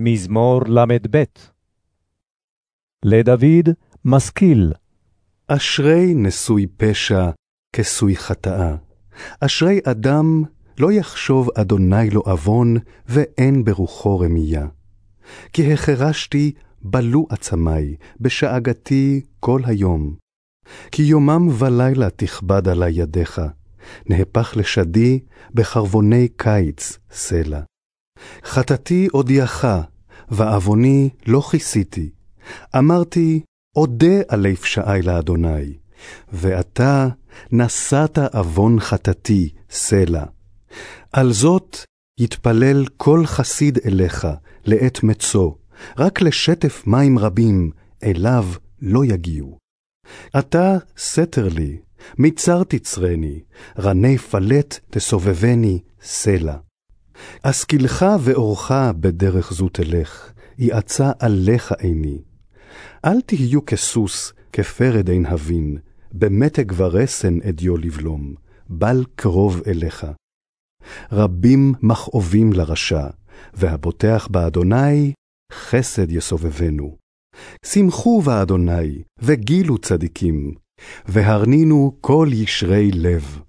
מזמור ל"ב לדוד משכיל. אשרי נשוי פשע כסוי חטאה. אשרי אדם לא יחשוב אדוני לו עוון, ואין ברוחו רמייה. כי החרשתי בלו עצמי, בשאגתי כל היום. כי יומם ולילה תכבד עלי ידיך, נהפך לשדי בחרבוני קיץ סלע. חטאתי הודיעך, ועווני לא כיסיתי. אמרתי, אודה עלי פשעי לאדוני, ואתה נשאת עוון חטאתי סלע. על זאת יתפלל כל חסיד אליך לעת מצוא, רק לשטף מים רבים, אליו לא יגיעו. אתה סתר לי, מצר תצרני, רני פלט תסובבני סלע. השכילך ואורך בדרך זו תלך, יעצה עליך עיני. אל תהיו כסוס, כפרד אין הבין, במתג ורסן אדיו לבלום, בל קרוב אליך. רבים מכאובים לרשע, והבוטח באדוני, חסד יסובבנו. שמחו באדוני, וגילו צדיקים, והרנינו כל ישרי לב.